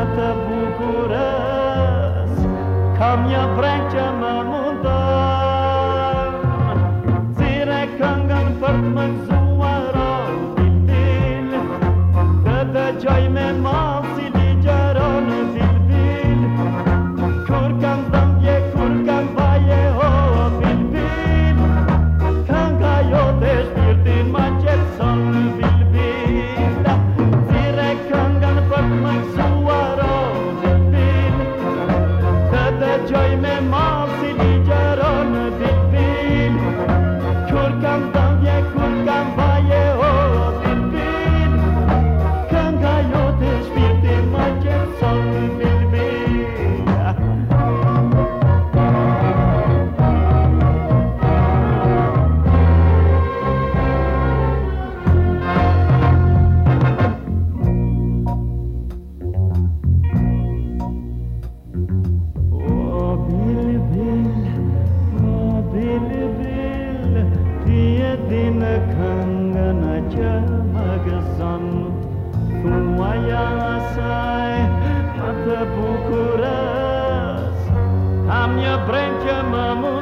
să te bucurezi Că mi-a prea dine kangana cha magasam tuaya sai mata bukuras am ya brenche mamu